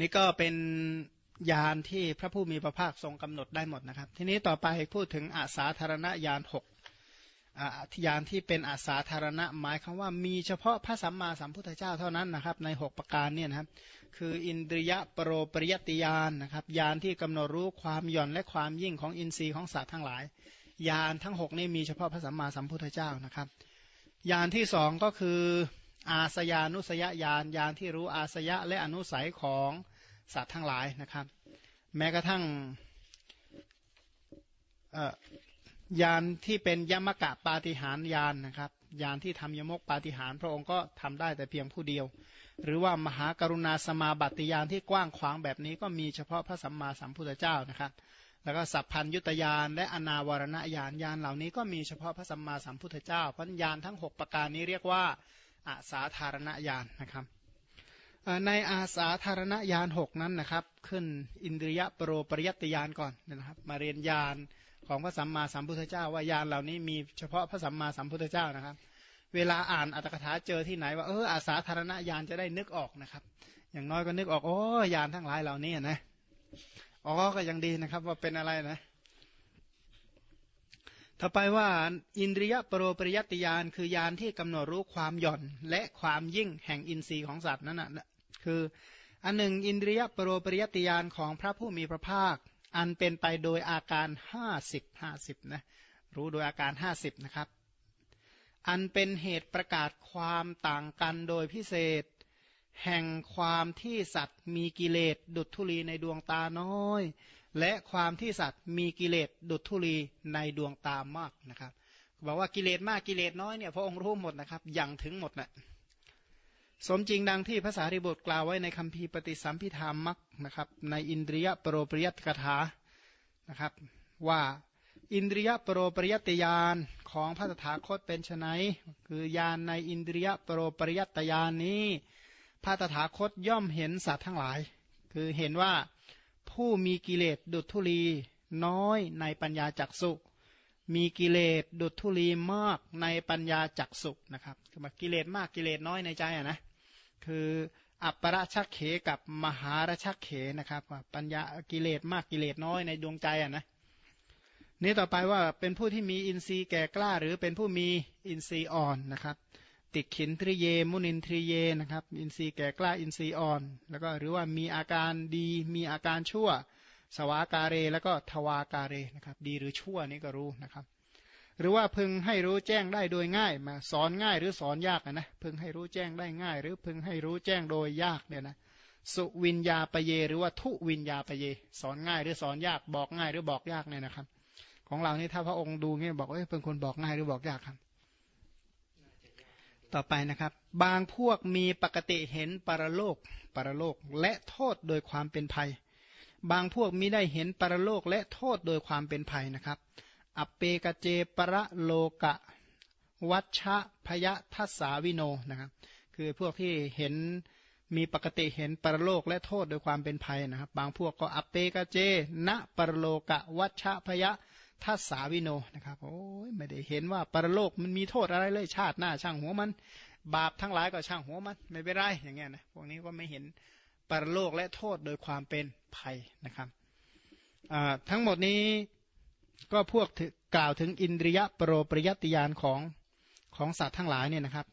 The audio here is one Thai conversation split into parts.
นี่ก็เป็นยานที่พระผู้มีพระภาคทรงกำหนดได้หมดนะครับ ทีนี้ต่อไปพูดถึงอาสาธารณญาณหกยานที่เป็นอาสาธารณะหมายคำว่ามีเฉพาะพระสัมมาสัมพุทธเจ้าเท่านั้นนะครับ ใน 6 ประการเนี่ยนะครับ คืออินทรียปรโรปริยติยานนะครับยานที่กำหนดรู้ความหย่อนและความยิ่งของอินทรีย์ของสัตว์ทั้งหลายยานทั้ง6นี่มีเฉพาะพระสัมมาสัมพุทธเจ้านะครับยานที่สองก็คือ อาสยานุสยญาณยานที่รู้อาสยะและอนุสัยของสัตว์ทั้งหลายนะครับ แม้กระทั่งยานที่เป็นยมกะปาฏิหารยานนะครับยานที่ทำยมกปาฏิหารพระองค์ก็ทำได้แต่เพียงผู้เดียว หรือว่ามหากรุณาสมาบัติยานที่กว้างขวางแบบนี้ก็มีเฉพาะพระสัมมาสัมพุทธเจ้านะครับ แล้วก็สัพพัญยุตยานและอนาวรณญาณยานเหล่านี้ก็มีเฉพาะพระสัมมาสัมพุทธเจ้าเพราะยานทั้ง 6 ประการนี้เรียกว่า อาสาธารณญาณนะครับในอาสาธารณญาณหนั้นนะครับ ขึ้นอินทรียปรโรปริยติยานก่อนนะครับมาเรียนญาณของพระสัมมาสัมพุทธเจ้า ว่ายานเหล่านี้มีเฉพาะพระสัมมาสัมพุทธเจ้านะครับ เวลาอ่านอัตถกถาเจอที่ไหนว่าเอออาสาธารณญาณจะได้นึกออกนะครับ อย่างน้อยก็นึกออกโอ้ยานทั้งหลายเหล่านี้นะอ๋อก็ยังดีนะครับว่าเป็นอะไรนะ ต่อไปว่าอินทรียปรโรปริยติยานคือยานที่กำหนดรู้ความหย่อนและความยิ่งแห่งอินทรีย์ของสัตว์นั่นนะคืออันหนึ่งอินทรียปรโรปริยติยานของพระผู้มีพระภาค อันเป็นไปโดยอาการห้าสิบห้าสิบนะรู้โดยอาการห้าสิบนะครับอันเป็นเหตุประกาศความต่างกันโดยพิเศษ แห่งความที่สัตว์มีกิเลสดุจทุลีในดวงตาน้อย และความที่สัตว์มีกิเลสดุจทุลีในดวงตามากนะครับบอกว่ากิเลสมากกิเลสน้อยเนี่ยพระองค์รู้หมดนะครับอย่างถึงหมดนะสมจริงดังที่ภาษาริบทกล่าวไว้ในคัมภีร์ปฏิสัมพิธามักนะครับในอินทรียปรโรปริยตกถานะครับว่าอินทรียปรโรปริยตยานของพระตถาคตเป็นไนคือยานในอินทรียปรโรปริยตยานนี้พระตถาคตย่อมเห็นสัตว์ทั้งหลาย คือเห็นว่า ผู้มีกิเลสดุจทุลี น้อยในปัญญาจักสุมีกิเลสดุจทุลีมากในปัญญาจักสุนะครับคือกิเลสมากกิเลสน้อยในใจอะนะคืออัปปราชักเขกับมหาราชักเขนะครับปัญญากิเลสมากกิเลสน้อยในดวงใจอะนะนี่ต่อไปว่าเป็นผู้ที่มีอินทรีย์แก่กล้าหรือเป็นผู้มีอินทรีย์อ่อนนะครับ ติขินทริเย มุนินทริเยนะครับ อินทรีย์แก่กล้าอินทรีย์อ่อน แล้วก็หรือว่ามีอาการดีมีอาการชั่ว สวากาเรแล้วก็ทวากาเรนะครับดีหรือชั่วนี่ก็รู้นะครับ หรือว่าพึงให้รู้แจ้งได้โดยง่ายมาสอนง่ายหรือสอนยากนะพึงให้รู้แจ้งได้ง่าย หรือพึงให้รู้แจ้งโดยยากเนี่ยนะสุวิญญาปเย หรือว่าทุวิญญาปเย สอนง่ายหรือสอนยากบอกง่ายหรือบอกยากเนี่ยนะครับ ของเรานี่ถ้าพระองค์ดูเงี้ยบอกเอ้ยเป็นคนบอกง่ายหรือบอกยากครับ ต่อไปนะครับ บางพวกมีปกติเห็นปรโลกปรโลกและโทษโดยความเป็นภัย บางพวกมิได้เห็นปรโลกและโทษโดยความเป็นภัยนะครับอเปกเจประโลกะ วัชะพยทัสสาวิโนนะครับ คือพวกที่เห็นมีปกติเห็นปรโลกและโทษโดยความเป็นภัยนะครับ บางพวกก็อเปกเจ ณปรโลกะ วัชะพย ทัสสาวิโนนะครับโอ้ยไม่ได้เห็นว่าปรโลกมันมีโทษอะไรเลยชาติหน้าช่างหัวมัน บาปทั้งหลายก็ช่างหัวมันไม่เป็นไรอย่างเงี้ยนะพวกนี้ก็ไม่เห็นปรโลกและโทษโดยความเป็นภัยนะครับทั้งหมดนี้ก็พวกกล่าวถึงอินทรียปรโปริยติยานของของสัตว์ทั้งหลายเนี่ยนะครับ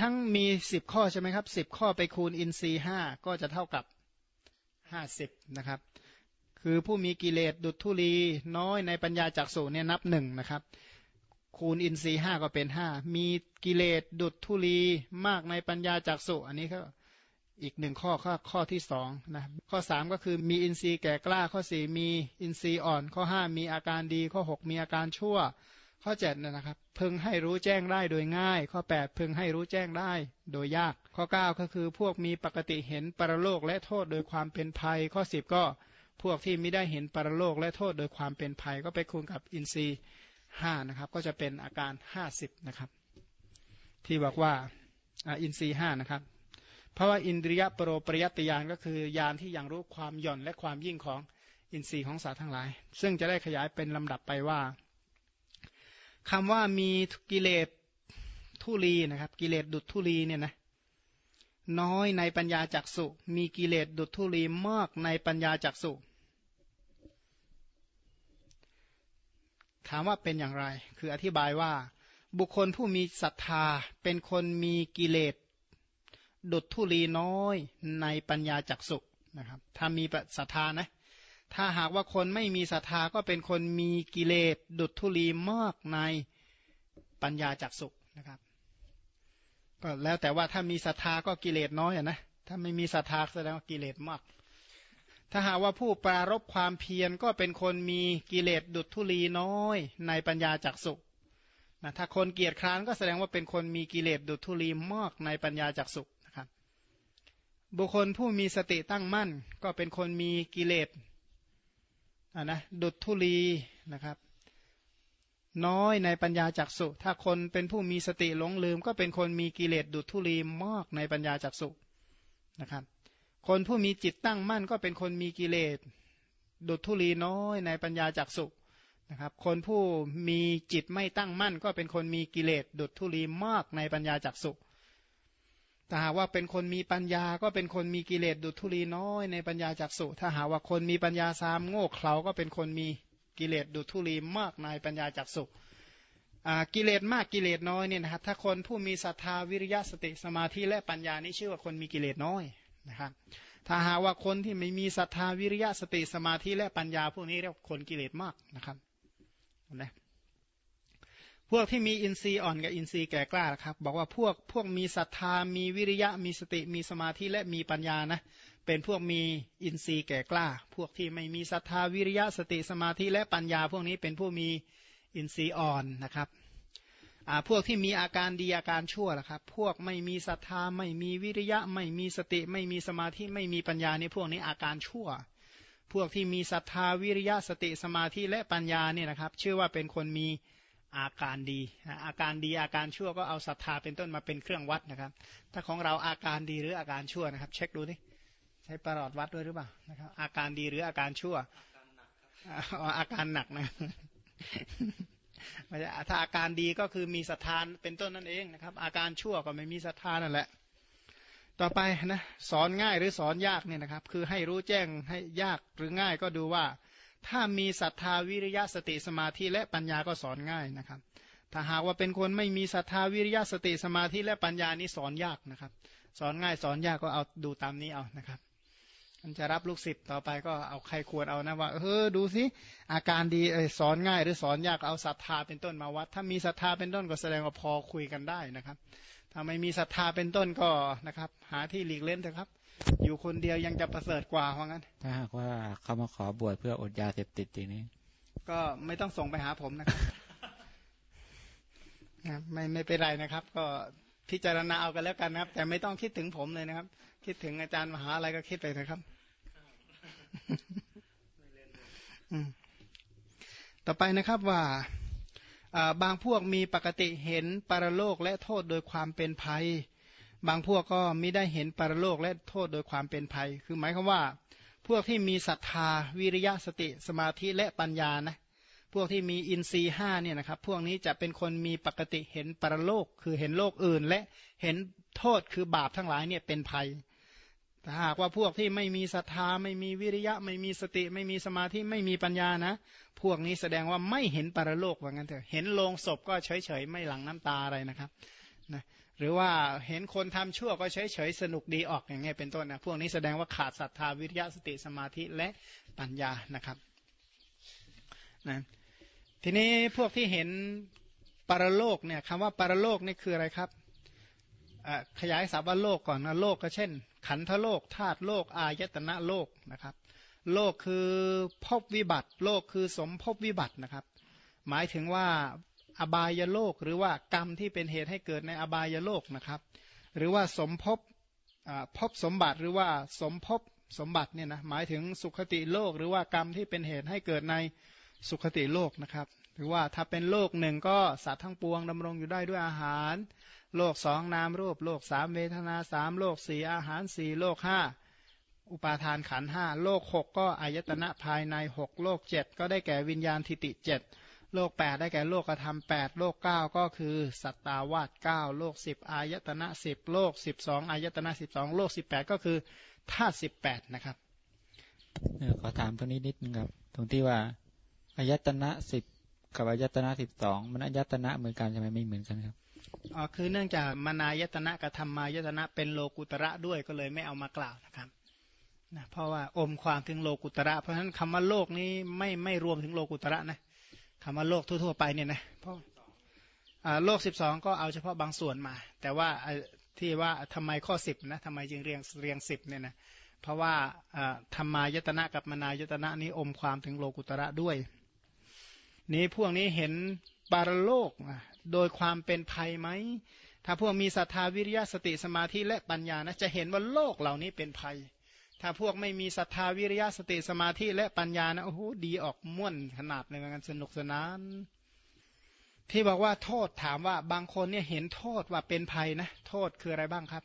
ทั้งมีสิบข้อใช่ไหมครับสิบข้อไปคูณอินทรีห้าก็จะเท่ากับห้าสิบนะครับ คือผู้มีกิเลสดุจทุลีน้อยในปัญญาจักสุเนี่ยนับหนึ่งนะครับ คูณอินทรีห้าก็เป็นห้ามีกิเลสดุจทุลีมากในปัญญาจักสุอันนี้ก็อีกหนึ่งข้อข้อข้อที่สองนะข้อสามก็คือมีอินทรีย์แก่กล้าข้อสี่มีอินทรีย์อ่อน ข้อห้ามีอาการดีข้อหกมีอาการชั่ว ข้อเจ็ดนะครับพึงให้รู้แจ้งได้โดยง่าย ข้อแปดพึงให้รู้แจ้งได้โดยยาก ข้อเก้าก็คือพวกมีปกติเห็นปรโลกและโทษโดยความเป็นภัย ข้อสิบก็ พวกที่ไม่ได้เห็นปรโลกและโทษโดยความเป็นภัยก็ไปคูณกับอินทรีย์ห้านะครับ ก็จะเป็นอาการห้าสิบนะครับ ที่บอกว่าอินทรีย์ห้านะครับ เพราะว่าอินทรียปรโรปรยติยานก็คือยานที่ยังรู้ความหย่อนและความยิ่งของอินทรีย์ของสัตว์ทั้งหลาย ซึ่งจะได้ขยายเป็นลำดับไปว่าคำว่ามีกิเลสทุลีนะครับ กิเลสดุดทุลีเนี่ยนะน้อยในปัญญาจักสุมีกิเลสดุจธุลีมากในปัญญาจักสุ ถามว่าเป็นอย่างไร คืออธิบายว่า บุคคลผู้มีศรัทธาเป็นคนมีกิเลสดุจธุลีน้อยในปัญญาจักสุนะครับถ้ามีศรัทธานะ ถ้าหากว่าคนไม่มีศรัทธาก็เป็นคนมีกิเลสดุจธุลีมากในปัญญาจักสุนะครับก็แล้วแต่ว่าถ้ามีศรัทธาก็กิเลสน้อยอะนะถ้าไม่มีศรัทธาแสดงว่ากิเลสมาก ถ้าหากว่าผู้ปรารบความเพียรก็เป็นคนมีกิเลสดุจทุลีน้อยในปัญญาจักสุนะถ้าคนเกียจคร้านก็แสดงว่าเป็นคนมีกิเลสดุจทุลีมากในปัญญาจักสุนะครับ บุคคลผู้มีสติตั้งมั่น ก็เป็นคนมีกิเลสอ่านะดุจทุลีนะครับ น้อยในปัญญาจักสุถ้าคนเป็นผู้มีสติหลงลืม ก็เป็นคนมีกิเลสดุจทุลีมากในปัญญาจักสุนะครับ คนผู้มีจิตตั้งมั่นก็เป็นคนมีกิเลสดุจทุลีน้อยในปัญญาจักสุนะครับ คนผู้มีจิตไม่ตั้งมั่น ก็เป็นคนมีกิเลสดุจทุลีมากในปัญญาจักสุถ้าหากว่าเป็นคนมีปัญญาก็เป็นคนมีกิเลสดุจทุลีน้อยในปัญญาจักสุถ้าหากว่าคนมีปัญญาสามโง่เขลาก็เป็นคนมีกิเลสดุทุลีมากในปัญญาจักสุกิเลสมากกิเลสน้อยเนี่ยนะครับถ้าคนผู้มีศรัทธาวิริยะสติสมาธิและปัญญานี่ชื่อว่าคนมีกิเลสน้อย นะครับถ้าหาว่าคนที่ไม่มีศรัทธาวิริยะสติสมาธิและปัญญาพวกนี้เรียกคนกิเลสมากนะครับนะพวกที่มีอินทรีย์อ่อนกับอินทรีย์แก่กล้าครับ บอกว่าพวกพวกมีศรัทธามีวิริยะมีสติมีสมาธิและมีปัญญานะเป็นพวกมีอินทรีย์แก่กล้า พวกที่ไม่มีศรัทธาวิริยะสติสมาธิและปัญญา พวกนี้เป็นผู้มีอินทรีย์อ่อนนะครับ พวกที่มีอาการดีอาการชั่วล่ะครับ พวกไม่มีศรัทธาไม่มีวิริยะ ไม่มีสติ ไม่มีสมาธิไม่มีปัญญานี่พวกนี้อาการชั่ว พวกที่มีศรัทธาวิริยะสติสมาธิและปัญญาเนี่ยนะครับ ชื่อว่าเป็นคนมีอาการดี อาการดีอาการชั่วก็เอาศรัทธาเป็นต้นมาเป็นเครื่องวัดนะครับ ถ้าของเราอาการดีหรืออาการชั่วนะครับ เช็คดูดิช้ประหลอดวัดด้วยหรือเปล่านะครับ อาการดีหรืออาการชั่วอาการหนักนะ ไม่ใช่ถ้าอาการดีก็คือมีศรัทธาเป็นต้นนั่นเองนะครับ อาการชั่วก็ไม่มีศรัทธานั่นแหละ ต่อไปนะสอนง่ายหรือสอนยากเนี่ยนะครับ คือให้รู้แจ้งให้ยากหรือง่ายก็ดูว่า ถ้ามีศรัทธาวิริยะสติสมาธิและปัญญาก็สอนง่ายนะครับ ถ้าหากว่าเป็นคนไม่มีศรัทธาวิริยะสติสมาธิและปัญญานี่สอนยากนะครับ สอนง่ายสอนยากก็เอาดูตามนี้เอานะครับ มันจะรับลูกศิษย์ต่อไปก็เอาใครควรเอานะว่าเออดูสิอาการดีเออสอนง่ายหรือสอนยากเอาศรัทธาเป็นต้นมาวัด ถ้ามีศรัทธาเป็นต้นก็แสดงว่าพอคุยกันได้นะครับ ถ้าไม่มีศรัทธาเป็นต้นก็นะครับ หาที่หลีกเล่นเถอะครับ อยู่คนเดียวยังจะประเสริฐกว่าว่างั้น ถ้าหากว่าเขามาขอบวชเพื่ออดยาเสพติดทีนี้ ก็ไม่ต้องส่งไปหาผมนะครับไม่ไม่เป็นไรนะครับ ก็ พิจารณาเอากันแล้วกันนะครับ แต่ไม่ต้องคิดถึงผมเลยนะครับ คิดถึงอาจารย์มหาอะไรก็คิดไปเถอะครับต่อไปนะครับว่าบางพวกมีปกติเห็นปรโลกและโทษโดยความเป็นภัย บางพวกก็ไม่ได้เห็นปรโลกและโทษโดยความเป็นภัย คือหมายความว่า พวกที่มีศรัทธาวิริยะสติ สมาธิและปัญญานะ พวกที่มีอินทรีห้าเนี่ยนะครับพวกนี้จะเป็นคนมีปกติเห็นปรโลกคือเห็นโลกอื่น และเห็นโทษคือบาปทั้งหลายเนี่ยเป็นภัยถ้าหากว่าพวกที่ไม่มีศรัทธาไม่มีวิริยะ ไม่มีสติ ไม่มีสมาธิไม่มีปัญญานะ พวกนี้แสดงว่าไม่เห็นปรโลกว่างั้นเถอะเห็นโลงศพก็เฉยเฉยไม่หลังน้ำตาอะไรนะครับนะหรือว่าเห็นคนทำชั่วก็เฉยเฉยสนุกดีออกอย่างเงี้ยเป็นต้นนะพวกนี้แสดงว่าขาดศรัทธาวิริยะสติสมาธิและปัญญานะครับ นะทีนี้พวกที่เห็นปรโลกเนี่ยคำว่าปรโลกนี่คืออะไรครับขยายสัพว่าโลกก่อนนะโลกก็เช่น ขันธโลกธาตุโลกอายตนะโลกนะครับ โลกคือภพวิบัติ โลกคือสมภพวิบัตินะครับ หมายถึงว่าอบายโลกหรือว่ากรรมที่เป็นเหตุให้เกิดในอบายโลกนะครับ หรือว่าสมภพภพสมบัติหรือว่าสมภพสมบัติเนี่ยนะหมายถึงสุขติโลก หรือว่ากรรมที่เป็นเหตุให้เกิดใน สุขติโลกนะครับ หรือว่าถ้าเป็นโลกหนึ่งก็สัตว์ทั้งปวงดำรงอยู่ได้ด้วยอาหาร โลกสองนามรูป โลกสามเวทนาสามโลกสี่อาหารสี่โลกห้าอุปาทานขันห้าโลกหกก็อายตนะภายในหกโลกเจ็ดก็ได้แก่วิญญาณทิติเจ็ดโลกแปดได้แก่โลกธรรมแปดโลกเก้าก็คือสัตตาวาสเก้าโลกสิบอายตนะสิบโลกสิบสองอายตนะสิบสองโลกสิบแปดก็คือธาตุสิบแปดนะครับเออขอถามตรงนี้นิดนึงครับ ตรงที่ว่า อายตนะสิบกับอายตนะสิบสองมันอายตนะเหมือนกันใช่ไหมไม่เหมือนกันครับอ๋อคือเนื่องจากมานายตนะกับธรรมายตนะเป็นโลกุตระด้วยก็เลยไม่เอามากล่าวนะครับนะเพราะว่าอมความถึงโลกุตระ เพราะฉะนั้นคำว่าโลกนี้ไม่ไม่รวมถึงโลกุตระนะคำว่าโลกทั่วๆไปเนี่ยนะเพราะโลกสิบสองก็เอาเฉพาะบางส่วนมา แต่ว่าที่ว่าทำไมข้อสิบนะทำไมจึงเรียงเรียงสิบเนี่ยนะเพราะว่าธรรมายตนะกับมานายตนะนี้อมความถึงโลกุตระด้วย นี้พวกนี้เห็นปารโลกโดยความเป็นภัยไหม ถ้าพวกมีศรัทธาวิริยะสติสมาธิและปัญญานะจะเห็นว่าโลกเหล่านี้เป็นภัย ถ้าพวกไม่มีศรัทธาวิริยะสติสมาธิและปัญญานะโอ้โหดีออกม่วนขนาดเลยกันสนุกสนาน ที่บอกว่าโทษถามว่าบางคนเนี่ยเห็นโทษว่าเป็นภัยนะโทษคืออะไรบ้างครับ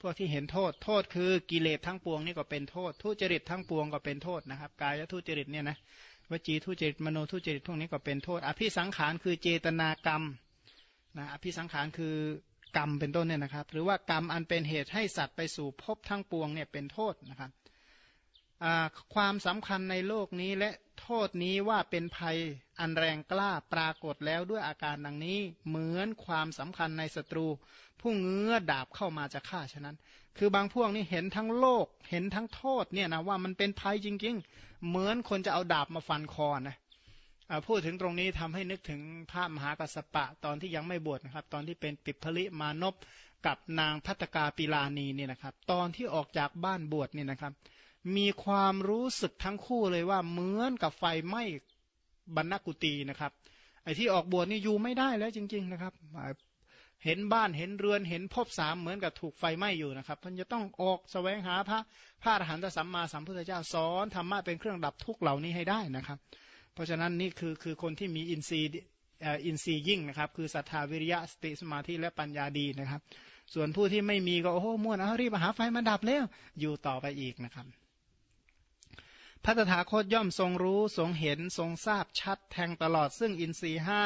พวกที่เห็นโทษโทษคือกิเลสทั้งปวงนี่ก็เป็นโทษ ทุจริตทั้งปวงก็เป็นโทษนะครับ กายทุจริตเนี่ยนะ วจีทุจริตมโนทุจริตพวกนี้ก็เป็นโทษ อภิสังขารคือเจตนากรรมนะอภิสังขารคือกรรมเป็นต้นเนี่ยนะครับ หรือว่ากรรมอันเป็นเหตุให้สัตว์ไปสู่ภพทั้งปวงเนี่ยเป็นโทษนะครับ ความสำคัญในโลกนี้และโทษนี้ว่าเป็นภัยอันแรงกล้าปรากฏแล้วด้วยอาการดังนี้ เหมือนความสำคัญในศัตรู ผู้เงื้อดาบเข้ามาจะฆ่าฉะนั้น คือบางพวกนี่เห็นทั้งโลก เห็นทั้งโทษเนี่ยนะว่ามันเป็นภัยจริง ๆ เหมือนคนจะเอาดาบมาฟันคอนะพูดถึงตรงนี้ทำให้นึกถึงพระมหากัสสปะตอนที่ยังไม่บวชนะครับ ตอนที่เป็นปิพลิมานพกับนางพัตกาปิลานีเนี่ยนะครับ ตอนที่ออกจากบ้านบวชเนี่ยนะครับ มีความรู้สึกทั้งคู่เลยว่าเหมือนกับไฟไหม้บรรณกุตีนะครับ ไอ้ที่ออกบวชนี่อยู่ไม่ได้แล้วจริง ๆนะครับ เห็นบ้านเห็นเรือนเห็นพบสามเหมือนกับถูกไฟไหม้อยู่นะครับมันจะต้องออกแสวงหาพระพระอรหันตสัมมาสัมพุทธเจ้าสอนธรรมะเป็นเครื่องดับทุกเหล่านี้ให้ได้นะครับ เพราะฉะนั้นนี่คือคือคนที่มีอินทรีย์อินทรีย์ยิ่งนะครับ คือศรัทธาวิริยะสติสมาธิและปัญญาดีนะครับ ส่วนผู้ที่ไม่มีก็โอ้โหม่วนเอารีบหาไฟมาดับแล้วอยู่ต่อไปอีกนะครับ พระตถาคตย่อมทรงรู้ทรงเห็นทรงทราบชัดแทงตลอดซึ่งอินทรีห้า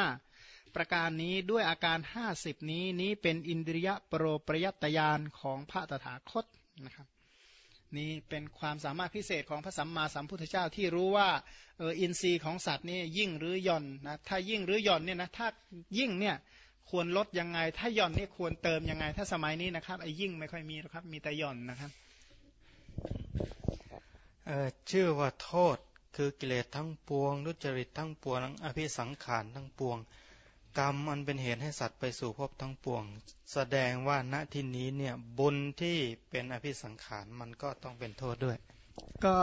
ประการนี้ด้วยอาการห้าสิบนี้นี้เป็นอินทรียะโปรปรยัตยานของพระตถาคตนะครับนี่เป็นความสามารถพิเศษของพระสัมมาสัมพุทธเจ้าที่รู้ว่าเอออินทรีย์ของสัตว์นี่ยิ่งหรือหย่อนนะถ้ายิ่งหรือหย่อนเนี่ยนะถ้ายิ่งเนี่ยควรลดยังไง ถ้าหย่อนนี่ควรเติมยังไง ถ้าสมัยนี้นะครับไอ้ยิ่งไม่ค่อยมีหรอกครับมีแต่หย่อนนะครับ ชื่อว่าโทษคือกิเลสทั้งปวงรุจริตทั้งปวงอภิสังขารทั้งปวง กรรมมันเป็นเหตุให้สัตว์ไปสู่ภพทั้งปวง แสดงว่าณที่นี้เนี่ยบุญที่เป็นอภิสังขารมันก็ต้องเป็นโทษด้วย ก็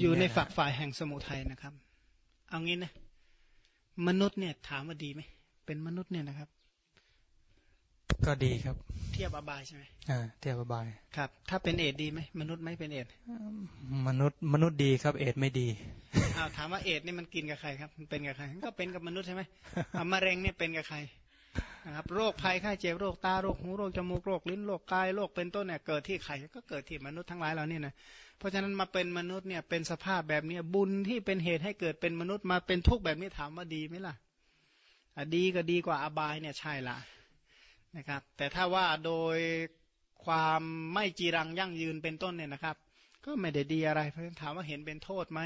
อยู่ในฝักฝ่ายแห่งสมุทัยนะครับ เอางี้นะมนุษย์เนี่ยถามว่าดีไหมเป็นมนุษย์เนี่ยนะครับ ก็ดีครับ เทียบอบายใช่ไหมอ่าเทียบอบายครับ ถ้าเป็นเอดดีไหมมนุษย์ไม่เป็นเอดมนุษย์มนุษย์ดีครับ เอดไม่ดีอ้าวถามว่าเอดนี่มันกินกับใครครับมันเป็นกับใครก็เป็นกับมนุษย์ใช่ไหมมะเร็งเนี่ยเป็นกับใครนะครับโรคภัยไข้เจ็บโรคตาโรคหูโรคจมูกโรคลิ้นโรคกายโรคเป็นต้นเนี่ยเกิดที่ใครก็เกิดที่มนุษย์ทั้งหลายเราเนี่ยนะเพราะฉะนั้นมาเป็นมนุษย์เนี่ยเป็นสภาพแบบนี้บุญที่เป็นเหตุให้เกิดเป็นมนุษย์มาเป็นทุกข์แบบนี้ถามว่าดีไหมล่ะดีก็ดีกว่าอบายเนี่ยใช่ละ นะครับ แต่ถ้าว่าโดยความไม่จีรังยั่งยืนเป็นต้นเนี่ยนะครับ ก็ไม่ได้ดีอะไรเพราะฉะนั้นถามว่าเห็นเป็นโทษไหม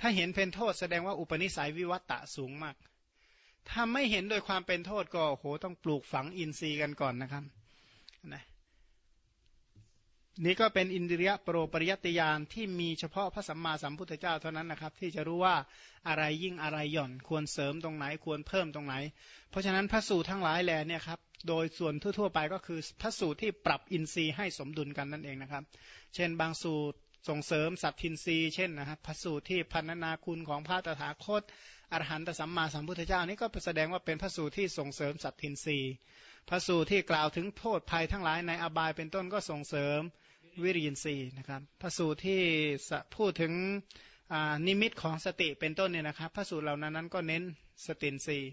ถ้าเห็นเป็นโทษแสดงว่าอุปนิสัยวิวัตตะสูงมากถ้าไม่เห็นโดยความเป็นโทษก็โหต้องปลูกฝังอินทรีย์กันก่อนนะครับนะ นี่ก็เป็นอินเดียโปรปริยติยานที่มีเฉพาะพระสัมมาสัมพุทธเจ้าเท่านั้นนะครับ ที่จะรู้ว่าอะไรยิ่งอะไรหย่อน ควรเสริมตรงไหนควรเพิ่มตรงไหน เพราะฉะนั้นพระสูตรทั้งหลายแลเนี่ยครับโดยส่วนทั่วๆไปก็คือพระสูตรที่ปรับอินทรีย์ให้สมดุลกันนั่นเองนะครับ เช่น บางสูตรส่งเสริมสัตทินทรีย์เช่นนะครับพระสูตรที่พันนาคุณของพระตถาคตอรหันตสัมมาสัมพุทธเจ้านี่ก็แสดงว่าเป็นพระสูตรที่ส่งเสริมสัตทินทรีย์พระสูตรที่กล่าวถึงโทษภัยทั้งหลายในอบายเป็นต้นก็ส่งเสริม วิริยินทรีย์นะครับ พระสูตรที่พูดถึงนิมิตของสติเป็นต้นเนี่ยนะครับ พระสูตรเหล่านั้นนั้นก็เน้นสตินทรีย์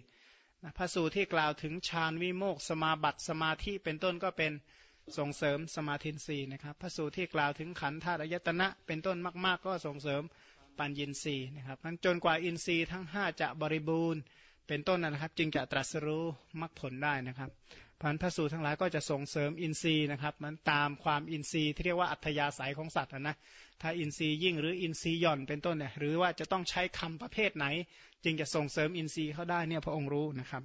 พระสูตรที่กล่าวถึงฌานวิโมกสมาบัติสมาธิเป็นต้นก็เป็นส่งเสริมสมาธินทรีย์นะครับ พระสูตรที่กล่าวถึงขันธ์ธาตุอายตนะ เป็นต้นมาก ๆ ก็ส่งเสริมปัญญินทรีย์นะครับมันจนกว่าอินทรีย์ทั้ง 5 จะบริบูรณ์ เป็นต้นนะครับ จึงจะตรัสรู้มรรคผลได้นะครับ ฉะนั้นพระสูตรทั้งหลายก็จะส่งเสริมอินทรีย์นะครับ มันตามความอินทรีย์ที่เรียกว่าอัธยาศัยของสัตว์นะถ้าอินทรีย์ยิ่งหรืออินทรีย์หย่อนเป็นต้นเนี่ยหรือว่าจะต้องใช้คำประเภทไหน จึงจะส่งเสริมอินทรีย์เขาได้เนี่ยพระองค์รู้นะครับ